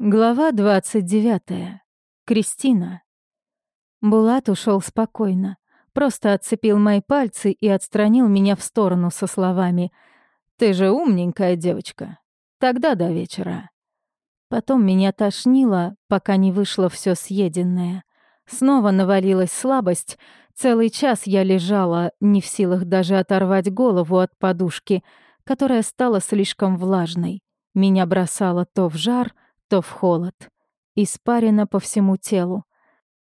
Глава 29. Кристина. Булат ушел спокойно, просто отцепил мои пальцы и отстранил меня в сторону со словами «Ты же умненькая девочка. Тогда до вечера». Потом меня тошнило, пока не вышло все съеденное. Снова навалилась слабость. Целый час я лежала, не в силах даже оторвать голову от подушки, которая стала слишком влажной. Меня бросало то в жар, то в холод. Испарено по всему телу.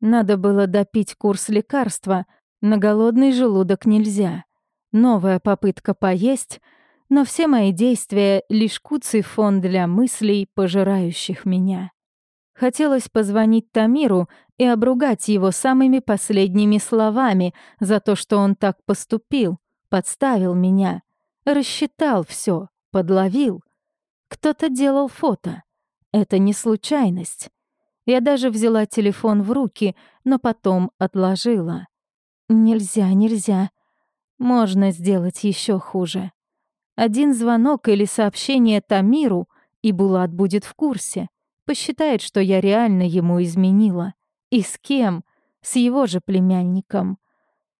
Надо было допить курс лекарства, на голодный желудок нельзя. Новая попытка поесть, но все мои действия — лишь куцый фон для мыслей, пожирающих меня. Хотелось позвонить Тамиру и обругать его самыми последними словами за то, что он так поступил, подставил меня, рассчитал все, подловил. Кто-то делал фото. Это не случайность. Я даже взяла телефон в руки, но потом отложила. Нельзя, нельзя. Можно сделать еще хуже. Один звонок или сообщение Тамиру, и Булат будет в курсе. Посчитает, что я реально ему изменила. И с кем? С его же племянником.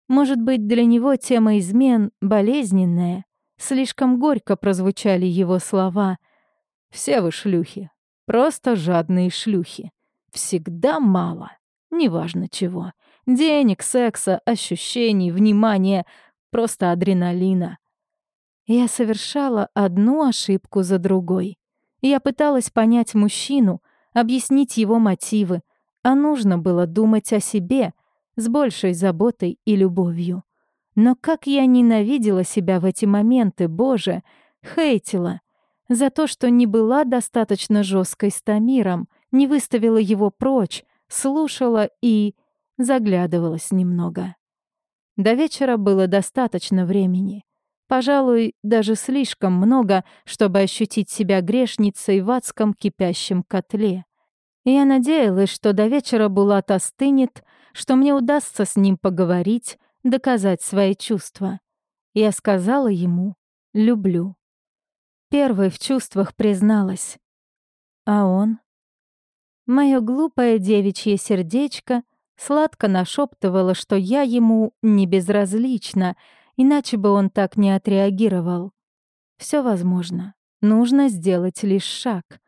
Может быть, для него тема измен болезненная. Слишком горько прозвучали его слова. «Все вы шлюхи, Просто жадные шлюхи. Всегда мало. Неважно чего. Денег, секса, ощущений, внимания. Просто адреналина. Я совершала одну ошибку за другой. Я пыталась понять мужчину, объяснить его мотивы, а нужно было думать о себе с большей заботой и любовью. Но как я ненавидела себя в эти моменты, боже, хейтила — за то, что не была достаточно жесткой с Тамиром, не выставила его прочь, слушала и заглядывалась немного. До вечера было достаточно времени. Пожалуй, даже слишком много, чтобы ощутить себя грешницей в адском кипящем котле. Я надеялась, что до вечера Булат остынет, что мне удастся с ним поговорить, доказать свои чувства. Я сказала ему «люблю». Первой в чувствах призналась. А он? Моё глупое девичье сердечко сладко нашептывало, что я ему не безразлична, иначе бы он так не отреагировал. Все возможно. Нужно сделать лишь шаг.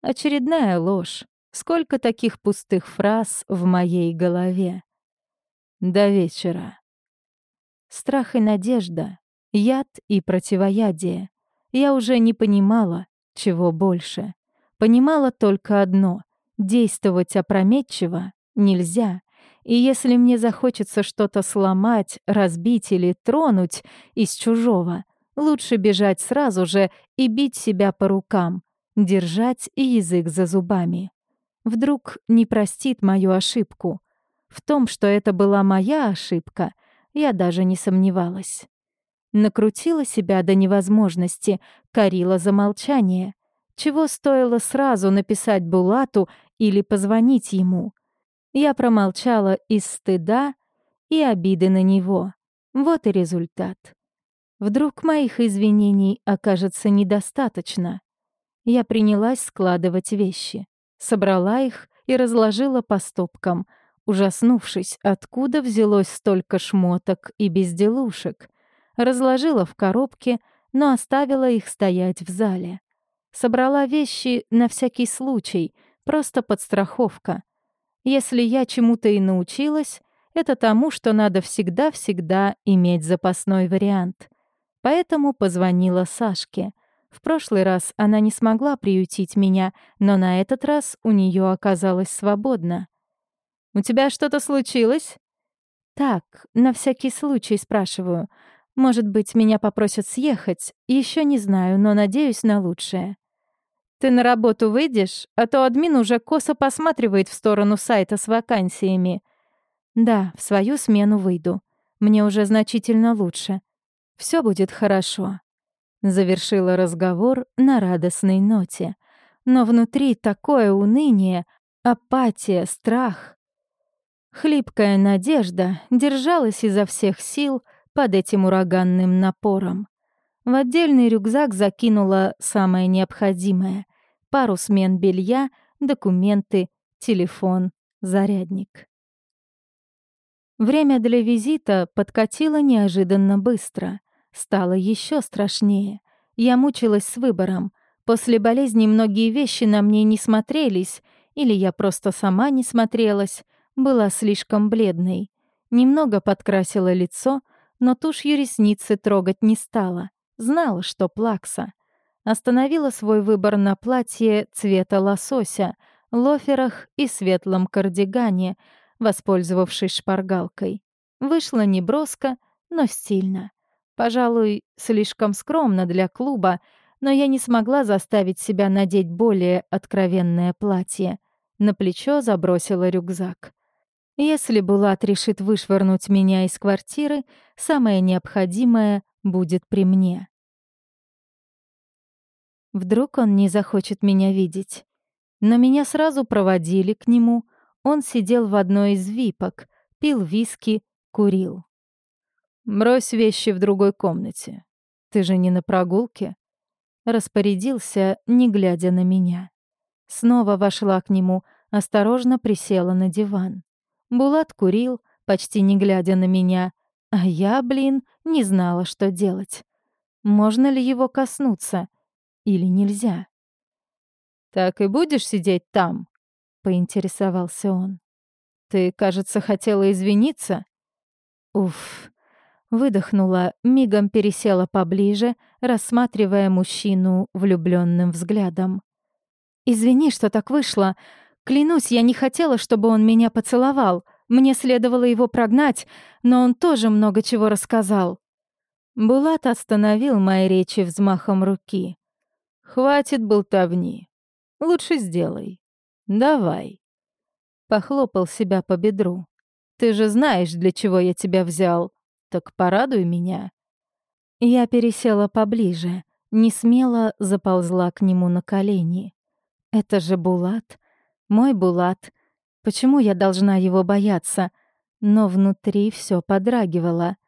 Очередная ложь. Сколько таких пустых фраз в моей голове. До вечера. Страх и надежда, яд и противоядие. Я уже не понимала, чего больше. Понимала только одно — действовать опрометчиво нельзя. И если мне захочется что-то сломать, разбить или тронуть из чужого, лучше бежать сразу же и бить себя по рукам, держать и язык за зубами. Вдруг не простит мою ошибку. В том, что это была моя ошибка, я даже не сомневалась. Накрутила себя до невозможности, корила за молчание. Чего стоило сразу написать Булату или позвонить ему? Я промолчала из стыда и обиды на него. Вот и результат. Вдруг моих извинений окажется недостаточно. Я принялась складывать вещи. Собрала их и разложила по стопкам, ужаснувшись, откуда взялось столько шмоток и безделушек — разложила в коробке, но оставила их стоять в зале. Собрала вещи на всякий случай, просто подстраховка. Если я чему-то и научилась, это тому, что надо всегда-всегда иметь запасной вариант. Поэтому позвонила Сашке. В прошлый раз она не смогла приютить меня, но на этот раз у нее оказалось свободно. «У тебя что-то случилось?» «Так, на всякий случай спрашиваю. Может быть, меня попросят съехать, еще не знаю, но надеюсь на лучшее. Ты на работу выйдешь, а то админ уже косо посматривает в сторону сайта с вакансиями. Да, в свою смену выйду. Мне уже значительно лучше. Все будет хорошо. Завершила разговор на радостной ноте. Но внутри такое уныние, апатия, страх. Хлипкая надежда держалась изо всех сил, под этим ураганным напором. В отдельный рюкзак закинула самое необходимое — пару смен белья, документы, телефон, зарядник. Время для визита подкатило неожиданно быстро. Стало еще страшнее. Я мучилась с выбором. После болезни многие вещи на мне не смотрелись, или я просто сама не смотрелась, была слишком бледной. Немного подкрасила лицо, но тушью ресницы трогать не стала. Знала, что плакса. Остановила свой выбор на платье цвета лосося, лоферах и светлом кардигане, воспользовавшись шпаргалкой. Вышло неброско, но стильно. Пожалуй, слишком скромно для клуба, но я не смогла заставить себя надеть более откровенное платье. На плечо забросила рюкзак. Если Булат решит вышвырнуть меня из квартиры, самое необходимое будет при мне. Вдруг он не захочет меня видеть. Но меня сразу проводили к нему. Он сидел в одной из випок, пил виски, курил. «Брось вещи в другой комнате. Ты же не на прогулке?» Распорядился, не глядя на меня. Снова вошла к нему, осторожно присела на диван. Булат курил, почти не глядя на меня, а я, блин, не знала, что делать. Можно ли его коснуться или нельзя? «Так и будешь сидеть там?» — поинтересовался он. «Ты, кажется, хотела извиниться?» Уф. Выдохнула, мигом пересела поближе, рассматривая мужчину влюбленным взглядом. «Извини, что так вышло. Клянусь, я не хотела, чтобы он меня поцеловал. Мне следовало его прогнать, но он тоже много чего рассказал». Булат остановил мои речи взмахом руки. «Хватит болтовни. Лучше сделай. Давай». Похлопал себя по бедру. «Ты же знаешь, для чего я тебя взял. Так порадуй меня». Я пересела поближе, не смело заползла к нему на колени. Это же Булат. Мой Булат. Почему я должна его бояться? Но внутри все подрагивало.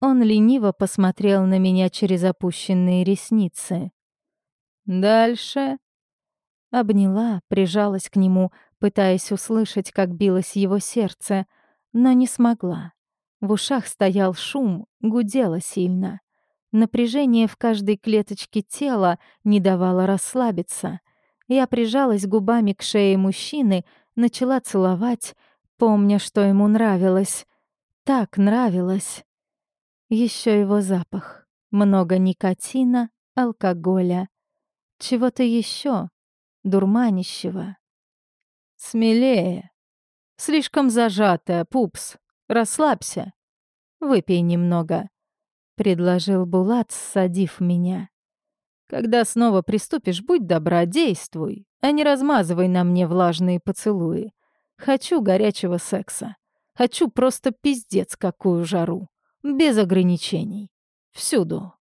Он лениво посмотрел на меня через опущенные ресницы. «Дальше?» Обняла, прижалась к нему, пытаясь услышать, как билось его сердце, но не смогла. В ушах стоял шум, гудело сильно. Напряжение в каждой клеточке тела не давало расслабиться. Я прижалась губами к шее мужчины, начала целовать, помня, что ему нравилось. Так нравилось. Еще его запах. Много никотина, алкоголя. Чего-то еще дурманящего. Смелее. Слишком зажатая, пупс. Расслабься. Выпей немного, предложил Булат, садив меня. Когда снова приступишь, будь добра, действуй, а не размазывай на мне влажные поцелуи. Хочу горячего секса. Хочу просто пиздец какую жару. Без ограничений. Всюду.